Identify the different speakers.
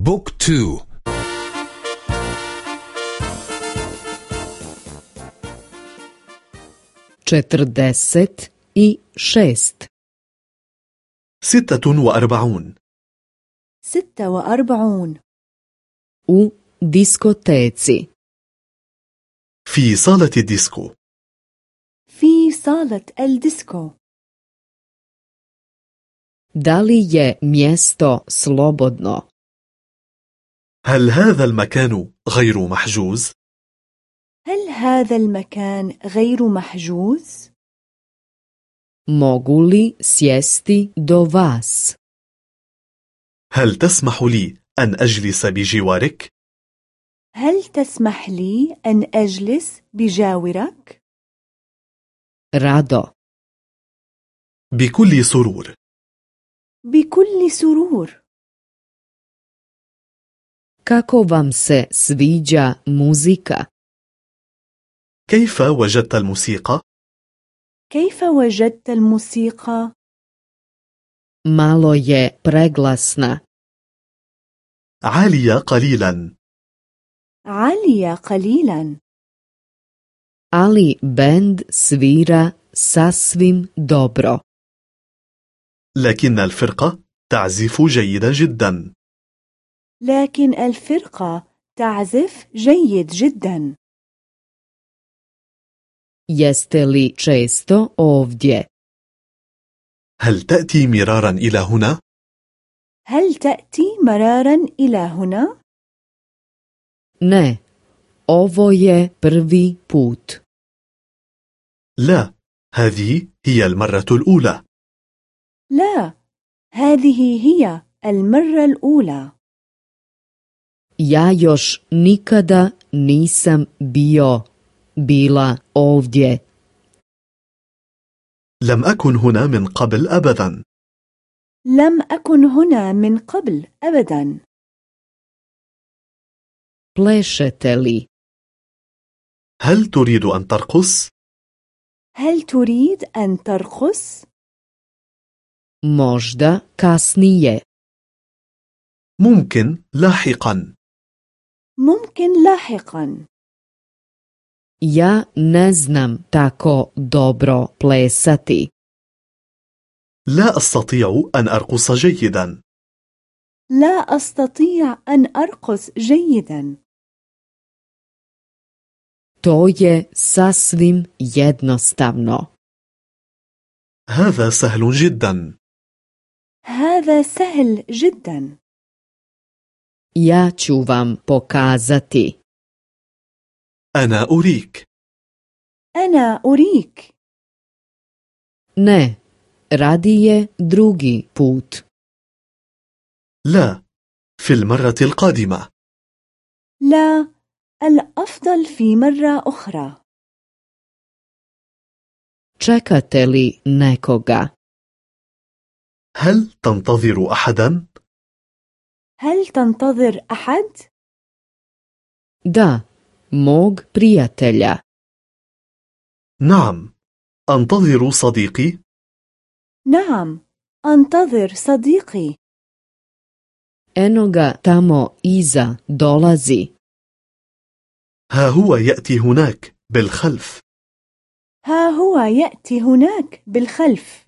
Speaker 1: بوك تو
Speaker 2: četrdeset i šest
Speaker 3: ستة وأربعون
Speaker 4: ستة وأربعون
Speaker 2: u diskoteci
Speaker 3: في صالة الديسكو
Speaker 4: في صالة الديسكو
Speaker 2: Da li je mjesto slobodno?
Speaker 3: هل هذا المكان غير محجوز؟
Speaker 4: هل هذا المكان غير محجوز؟
Speaker 2: Mogu li sjesti do vas?
Speaker 3: هل تسمح لي أن أجلس بجوارك؟
Speaker 4: هل تسمح لي أن أجلس بجاورك؟
Speaker 2: Rado.
Speaker 3: بكل سرور
Speaker 4: بكل سرور
Speaker 2: Kako vam se sviđa muzika?
Speaker 3: كيف وجدت الموسيقى؟
Speaker 4: كيف وجدت الموسيقى؟
Speaker 2: Malo je preglasna.
Speaker 3: عالية قليلا
Speaker 4: عالية قليلا
Speaker 2: Ali bend svira sasvim dobro.
Speaker 3: لكن الفرقة تعزف جيدا جدا
Speaker 4: لكن الفرقة تعزف جيد جدا
Speaker 2: Jeste li često ovdje?
Speaker 3: هل تأتي مرارا إلى هنا؟
Speaker 4: هل تأتي مرارا إلى هنا؟
Speaker 2: Ne. Ovo je prvi put.
Speaker 3: لا هذه هي المرة الأولى
Speaker 4: لا هذه هي المرة الأولى
Speaker 2: Ja još nikada nisam bio bila ovdje.
Speaker 3: لم أكن هنا من قبل أبدا
Speaker 4: لم أكن هنا من قبل أبدا
Speaker 2: Plešete li?
Speaker 3: هل تريد أن ترقص؟
Speaker 4: هل تريد أن ترقص؟
Speaker 2: Možda kasnije.
Speaker 3: ممكن لاحقا
Speaker 4: ممكن لاحقا.
Speaker 2: Ja ne znam tako dobro plesati.
Speaker 3: لا أستطيع أن أرقص جيدا.
Speaker 4: لا أستطيع أن أرقص جيدا.
Speaker 2: To je sasvim jednostavno.
Speaker 3: هذا سهل جدا.
Speaker 4: هذا سهل جدا.
Speaker 2: Ja ću vam pokazati.
Speaker 3: أنا أريك
Speaker 4: أنا أريك
Speaker 2: Ne, radi je drugi put.
Speaker 3: لا في المرة القادمة
Speaker 4: لا الأفضل في مرة أخرى
Speaker 2: Čekate li nekoga?
Speaker 3: هل تنتظر أحدا؟
Speaker 4: هل تنتظر أحد؟
Speaker 2: Da, mog prijatelja.
Speaker 3: نعم أنتظر صديقي
Speaker 4: نعم أنتظر صديقي
Speaker 2: Eno ga tamo iza dolazi.
Speaker 3: ها هو يأتي هناك بالخلف
Speaker 4: ها هو يأتي هناك بالخلف